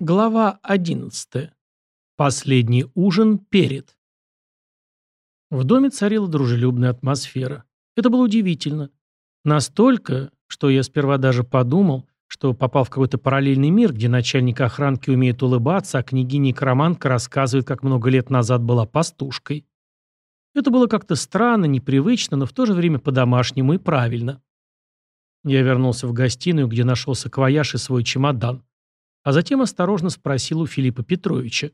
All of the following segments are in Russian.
Глава 11. Последний ужин перед. В доме царила дружелюбная атмосфера. Это было удивительно. Настолько, что я сперва даже подумал, что попал в какой-то параллельный мир, где начальник охранки умеет улыбаться, а княгиня-некромантка рассказывает, как много лет назад была пастушкой. Это было как-то странно, непривычно, но в то же время по-домашнему и правильно. Я вернулся в гостиную, где нашел саквояж и свой чемодан а затем осторожно спросил у Филиппа Петровича.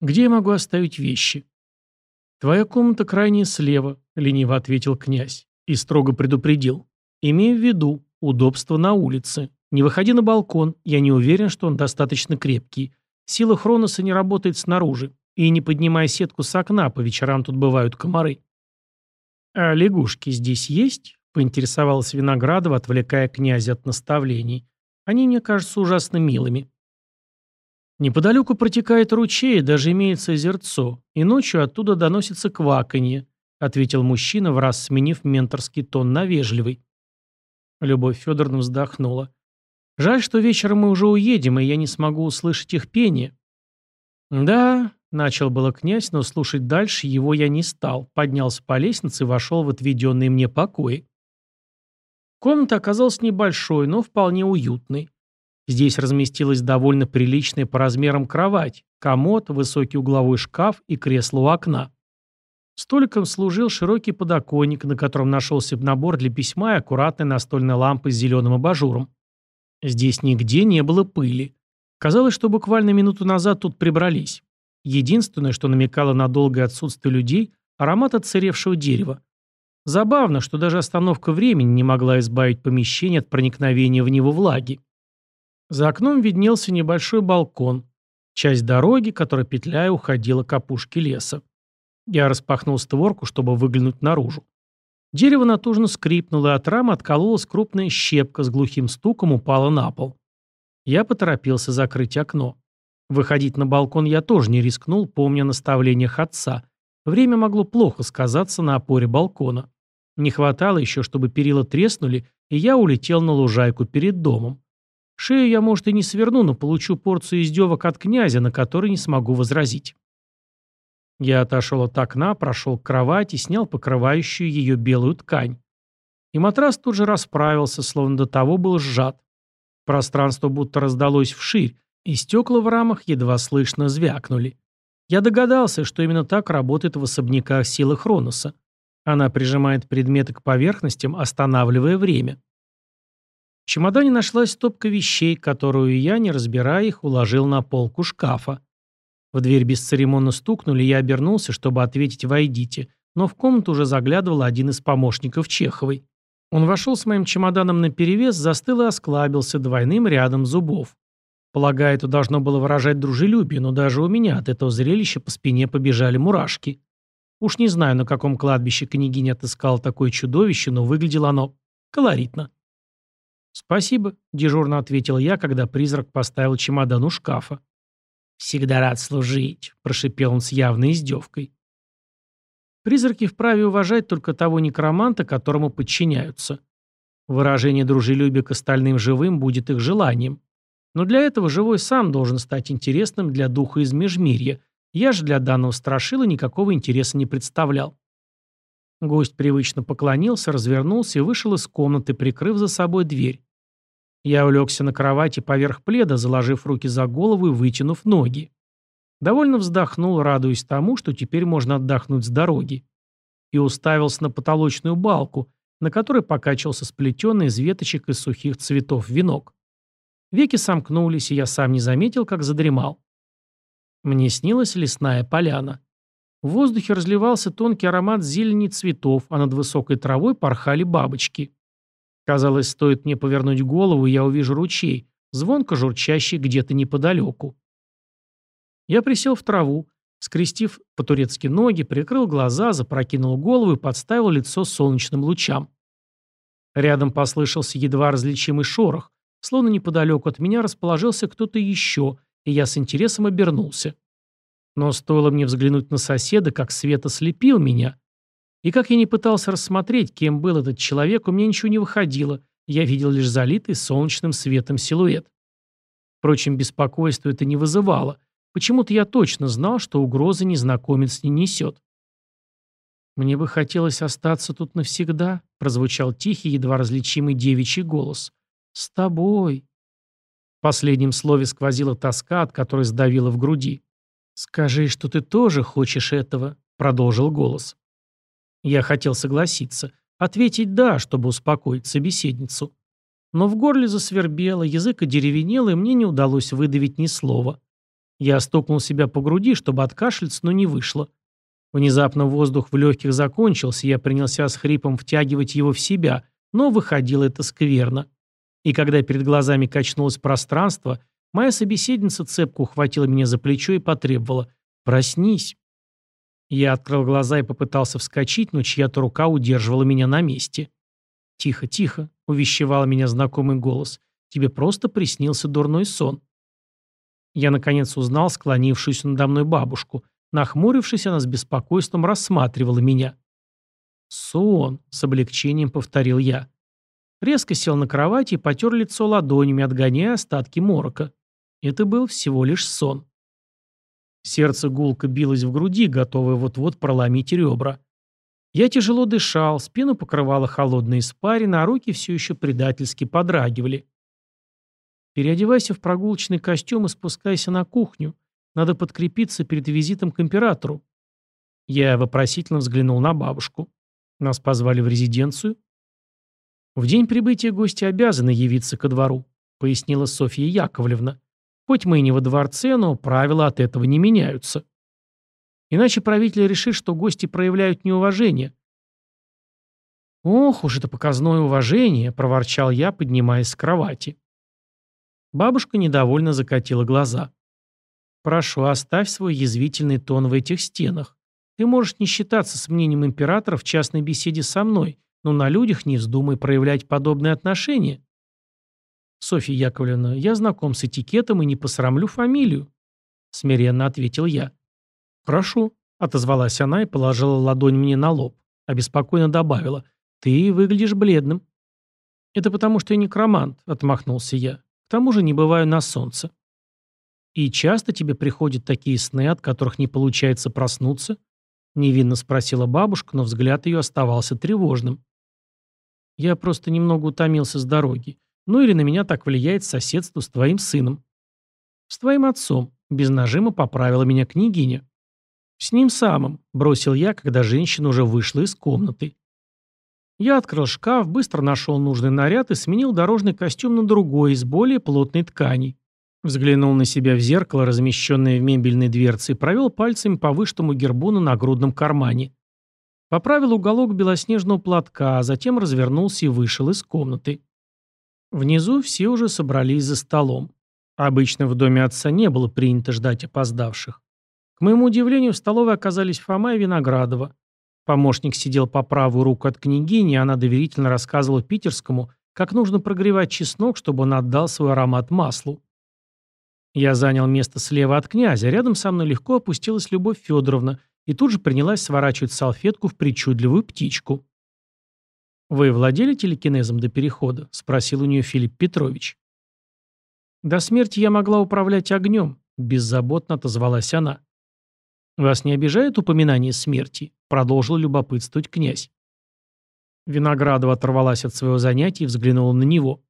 «Где я могу оставить вещи?» «Твоя комната крайне слева», — лениво ответил князь и строго предупредил. «Имей в виду, удобство на улице. Не выходи на балкон, я не уверен, что он достаточно крепкий. Сила Хроноса не работает снаружи. И не поднимай сетку с окна, по вечерам тут бывают комары». «А лягушки здесь есть?» — поинтересовалась Виноградова, отвлекая князя от наставлений. Они мне кажутся ужасно милыми. Неподалеку протекает ручей, даже имеется озерцо, и ночью оттуда доносится кваканье, ответил мужчина, в раз сменив менторский тон на вежливый. Любовь Федоровна вздохнула. Жаль, что вечером мы уже уедем, и я не смогу услышать их пение. Да, начал было князь, но слушать дальше его я не стал, поднялся по лестнице и вошел в отведенные мне покои. Комната оказалась небольшой, но вполне уютной. Здесь разместилась довольно приличная по размерам кровать, комод, высокий угловой шкаф и кресло у окна. Столиком служил широкий подоконник, на котором нашелся набор для письма и аккуратная настольная лампа с зеленым абажуром. Здесь нигде не было пыли. Казалось, что буквально минуту назад тут прибрались. Единственное, что намекало на долгое отсутствие людей – аромат отсыревшего дерева. Забавно, что даже остановка времени не могла избавить помещение от проникновения в него влаги. За окном виднелся небольшой балкон, часть дороги, которая петляя уходила к опушке леса. Я распахнул створку, чтобы выглянуть наружу. Дерево натужно скрипнуло, и от рамы откололась крупная щепка, с глухим стуком упала на пол. Я поторопился закрыть окно. Выходить на балкон я тоже не рискнул, помня наставлениях отца. Время могло плохо сказаться на опоре балкона. Не хватало еще, чтобы перила треснули, и я улетел на лужайку перед домом. Шею я, может, и не сверну, но получу порцию издевок от князя, на который не смогу возразить. Я отошел от окна, прошел к кровати, снял покрывающую ее белую ткань. И матрас тут же расправился, словно до того был сжат. Пространство будто раздалось вширь, и стекла в рамах едва слышно звякнули. Я догадался, что именно так работает в особняках силы Хроноса. Она прижимает предметы к поверхностям, останавливая время. В чемодане нашлась стопка вещей, которую я, не разбирая их, уложил на полку шкафа. В дверь бесцеремонно стукнули, я обернулся, чтобы ответить «Войдите», но в комнату уже заглядывал один из помощников Чеховой. Он вошел с моим чемоданом наперевес, застыл и осклабился двойным рядом зубов. Полагаю, это должно было выражать дружелюбие, но даже у меня от этого зрелища по спине побежали мурашки. Уж не знаю, на каком кладбище княгиня отыскала такое чудовище, но выглядело оно колоритно. «Спасибо», — дежурно ответил я, когда призрак поставил чемодан у шкафа. «Всегда рад служить», — прошипел он с явной издевкой. Призраки вправе уважать только того некроманта, которому подчиняются. Выражение дружелюбия к остальным живым будет их желанием. Но для этого живой сам должен стать интересным для духа из Межмирья, я же для данного страшила никакого интереса не представлял. Гость привычно поклонился, развернулся и вышел из комнаты, прикрыв за собой дверь. Я улегся на кровати поверх пледа, заложив руки за голову и вытянув ноги. Довольно вздохнул, радуясь тому, что теперь можно отдохнуть с дороги. И уставился на потолочную балку, на которой покачивался сплетенный из веточек и сухих цветов венок. Веки сомкнулись, и я сам не заметил, как задремал. Мне снилась лесная поляна. В воздухе разливался тонкий аромат зелени цветов, а над высокой травой порхали бабочки. Казалось, стоит мне повернуть голову, я увижу ручей, звонко журчащий где-то неподалеку. Я присел в траву, скрестив по-турецки ноги, прикрыл глаза, запрокинул голову и подставил лицо солнечным лучам. Рядом послышался едва различимый шорох, словно неподалеку от меня расположился кто-то еще, и я с интересом обернулся. Но стоило мне взглянуть на соседа, как свет ослепил меня. И как я не пытался рассмотреть, кем был этот человек, у меня ничего не выходило, я видел лишь залитый солнечным светом силуэт. Впрочем, беспокойство это не вызывало. Почему-то я точно знал, что угрозы незнакомец не несет. «Мне бы хотелось остаться тут навсегда», — прозвучал тихий, едва различимый девичий голос. «С тобой». В последнем слове сквозила тоска, от которой сдавила в груди. «Скажи, что ты тоже хочешь этого», — продолжил голос. Я хотел согласиться, ответить «да», чтобы успокоить собеседницу. Но в горле засвербело, язык одеревенел, и мне не удалось выдавить ни слова. Я стукнул себя по груди, чтобы откашляться, но не вышло. Внезапно воздух в легких закончился, я принялся с хрипом втягивать его в себя, но выходило это скверно. И когда перед глазами качнулось пространство, моя собеседница цепко ухватила меня за плечо и потребовала «Проснись». Я открыл глаза и попытался вскочить, но чья-то рука удерживала меня на месте. «Тихо, тихо», — увещевал меня знакомый голос. «Тебе просто приснился дурной сон». Я, наконец, узнал склонившуюся надо мной бабушку. Нахмурившись, она с беспокойством рассматривала меня. «Сон», — с облегчением повторил я. Резко сел на кровати и потер лицо ладонями, отгоняя остатки морока. Это был всего лишь сон. Сердце гулко билось в груди, готовое вот-вот проломить ребра. Я тяжело дышал, спину покрывала холодная испарина, а руки все еще предательски подрагивали. «Переодевайся в прогулочный костюм и спускайся на кухню. Надо подкрепиться перед визитом к императору». Я вопросительно взглянул на бабушку. «Нас позвали в резиденцию?» «В день прибытия гости обязаны явиться ко двору», пояснила Софья Яковлевна. «Хоть мы и не во дворце, но правила от этого не меняются». Иначе правитель решит, что гости проявляют неуважение. «Ох уж это показное уважение!» – проворчал я, поднимаясь с кровати. Бабушка недовольно закатила глаза. «Прошу, оставь свой язвительный тон в этих стенах. Ты можешь не считаться с мнением императора в частной беседе со мной, но на людях не вздумай проявлять подобные отношения». «Софья Яковлевна, я знаком с этикетом и не посрамлю фамилию», – смиренно ответил я. «Хорошо», — отозвалась она и положила ладонь мне на лоб, беспокойно добавила. «Ты выглядишь бледным». «Это потому, что я некромант», — отмахнулся я. «К тому же не бываю на солнце». «И часто тебе приходят такие сны, от которых не получается проснуться?» Невинно спросила бабушка, но взгляд ее оставался тревожным. «Я просто немного утомился с дороги. Ну или на меня так влияет соседство с твоим сыном». «С твоим отцом», — без нажима поправила меня княгиня. «С ним самым», — бросил я, когда женщина уже вышла из комнаты. Я открыл шкаф, быстро нашел нужный наряд и сменил дорожный костюм на другой, из более плотной ткани. Взглянул на себя в зеркало, размещенное в мебельной дверце, и провел пальцами по выштому гербу на нагрудном кармане. Поправил уголок белоснежного платка, а затем развернулся и вышел из комнаты. Внизу все уже собрались за столом. Обычно в доме отца не было принято ждать опоздавших. К моему удивлению, в столовой оказались Фома и Виноградова. Помощник сидел по правую руку от княгини, и она доверительно рассказывала питерскому, как нужно прогревать чеснок, чтобы он отдал свой аромат маслу. Я занял место слева от князя, рядом со мной легко опустилась Любовь Федоровна и тут же принялась сворачивать салфетку в причудливую птичку. «Вы владели телекинезом до перехода?» – спросил у нее Филипп Петрович. «До смерти я могла управлять огнем», – беззаботно отозвалась она. «Вас не обижает упоминание смерти?» — продолжил любопытствовать князь. Виноградова оторвалась от своего занятия и взглянула на него.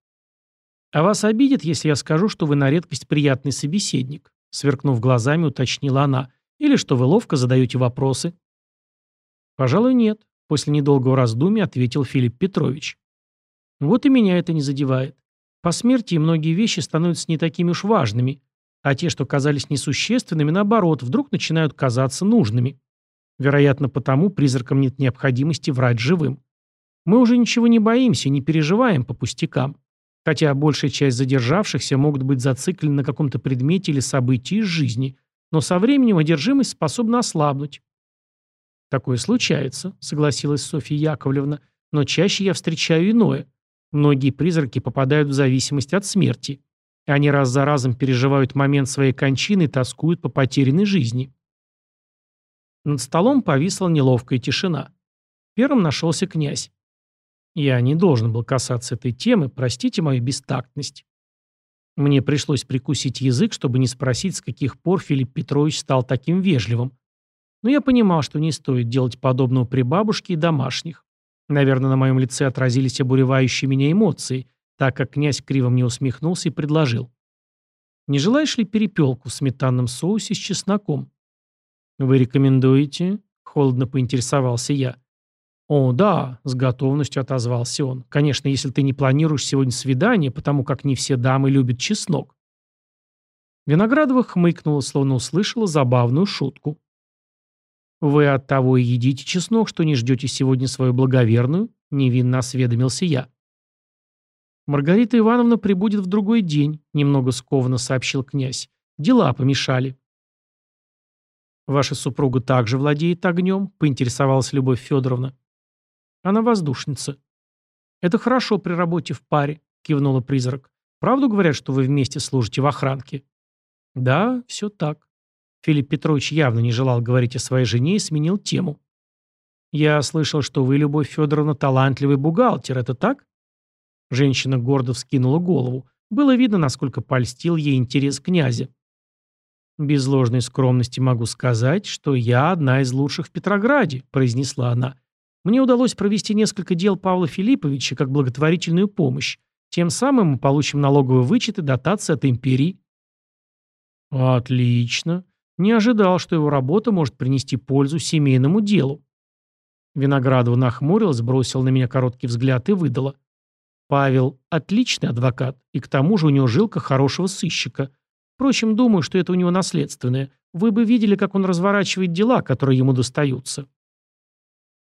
«А вас обидит, если я скажу, что вы на редкость приятный собеседник?» Сверкнув глазами, уточнила она. «Или что вы ловко задаете вопросы?» «Пожалуй, нет», — после недолгого раздумья ответил Филипп Петрович. «Вот и меня это не задевает. По смерти многие вещи становятся не такими уж важными. А те, что казались несущественными, наоборот, вдруг начинают казаться нужными. Вероятно, потому призракам нет необходимости врать живым. Мы уже ничего не боимся, не переживаем по пустякам. Хотя большая часть задержавшихся могут быть зациклены на каком-то предмете или событии из жизни, но со временем одержимость способна ослабнуть. «Такое случается», — согласилась Софья Яковлевна, «но чаще я встречаю иное. Многие призраки попадают в зависимость от смерти. Они раз за разом переживают момент своей кончины и тоскуют по потерянной жизни. Над столом повисла неловкая тишина. Первым нашелся князь. Я не должен был касаться этой темы, простите мою бестактность. Мне пришлось прикусить язык, чтобы не спросить, с каких пор Филипп Петрович стал таким вежливым. Но я понимал, что не стоит делать подобного при бабушке и домашних. Наверное, на моем лице отразились обуревающие меня эмоции, так как князь криво мне усмехнулся и предложил. «Не желаешь ли перепелку в сметанном соусе с чесноком?» «Вы рекомендуете?» — холодно поинтересовался я. «О, да», — с готовностью отозвался он. «Конечно, если ты не планируешь сегодня свидание, потому как не все дамы любят чеснок». Виноградова хмыкнула, словно услышала забавную шутку. «Вы от того и едите чеснок, что не ждете сегодня свою благоверную?» — невинно осведомился я. «Маргарита Ивановна прибудет в другой день», — немного скованно сообщил князь. «Дела помешали». «Ваша супруга также владеет огнем?» — поинтересовалась Любовь Федоровна. «Она воздушница». «Это хорошо при работе в паре», — кивнула призрак. «Правду говорят, что вы вместе служите в охранке?» «Да, все так». Филипп Петрович явно не желал говорить о своей жене и сменил тему. «Я слышал, что вы, Любовь Федоровна, талантливый бухгалтер, это так?» Женщина гордо вскинула голову. Было видно, насколько польстил ей интерес князя. «Без ложной скромности могу сказать, что я одна из лучших в Петрограде», произнесла она. «Мне удалось провести несколько дел Павла Филипповича как благотворительную помощь. Тем самым мы получим налоговый вычет и дотации от империи». «Отлично. Не ожидал, что его работа может принести пользу семейному делу». Виноградова нахмурилась, бросила на меня короткий взгляд и выдала. «Павел – отличный адвокат, и к тому же у него жилка хорошего сыщика». Впрочем, думаю, что это у него наследственное. Вы бы видели, как он разворачивает дела, которые ему достаются».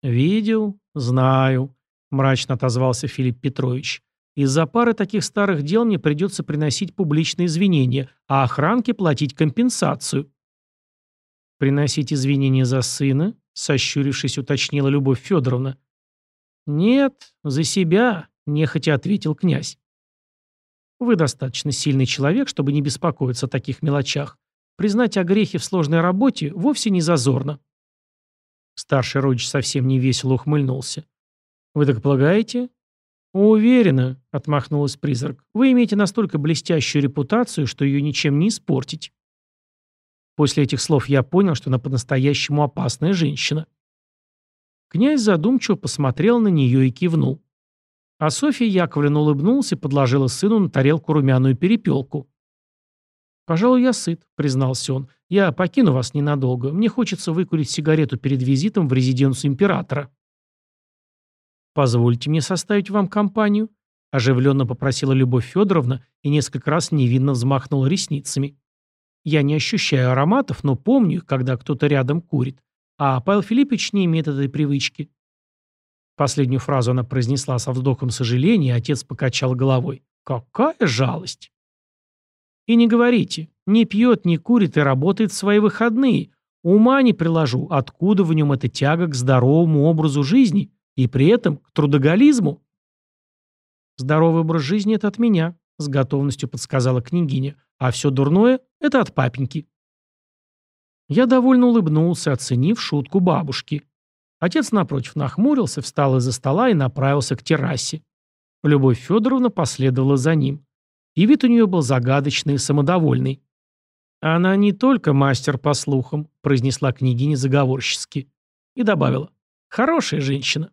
«Видел, знаю», — мрачно отозвался Филипп Петрович. «Из-за пары таких старых дел мне придется приносить публичные извинения, а охранке платить компенсацию». «Приносить извинения за сына?» — сощурившись, уточнила Любовь Федоровна. «Нет, за себя», — нехотя ответил князь. Вы достаточно сильный человек, чтобы не беспокоиться о таких мелочах. Признать о грехе в сложной работе вовсе не зазорно. Старший родич совсем не весело ухмыльнулся. «Вы так полагаете?» «Уверена», — отмахнулась призрак. «Вы имеете настолько блестящую репутацию, что ее ничем не испортить». После этих слов я понял, что она по-настоящему опасная женщина. Князь задумчиво посмотрел на нее и кивнул. А Софья Яковлевна улыбнулась и подложила сыну на тарелку румяную перепелку. «Пожалуй, я сыт», — признался он. «Я покину вас ненадолго. Мне хочется выкурить сигарету перед визитом в резиденцию императора». «Позвольте мне составить вам компанию», — оживленно попросила Любовь Федоровна и несколько раз невинно взмахнула ресницами. «Я не ощущаю ароматов, но помню их, когда кто-то рядом курит. А Павел Филиппович не имеет этой привычки. Последнюю фразу она произнесла со вздохом сожаления, и отец покачал головой. «Какая жалость!» «И не говорите. Не пьет, не курит и работает в свои выходные. Ума не приложу, откуда в нем эта тяга к здоровому образу жизни и при этом к трудоголизму?» «Здоровый образ жизни — это от меня», — с готовностью подсказала княгиня. «А все дурное — это от папеньки». Я довольно улыбнулся, оценив шутку бабушки. Отец, напротив, нахмурился, встал из-за стола и направился к террасе. Любовь Федоровна последовала за ним. И вид у нее был загадочный и самодовольный. «Она не только мастер по слухам», — произнесла княгиня заговорчески. И добавила. «Хорошая женщина».